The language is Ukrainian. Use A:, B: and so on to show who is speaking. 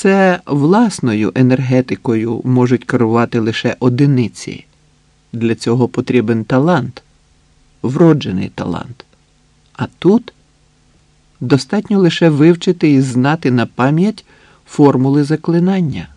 A: це власною енергетикою можуть керувати лише одиниці. Для цього потрібен талант, вроджений талант. А тут достатньо лише вивчити і знати на пам'ять формули заклинання.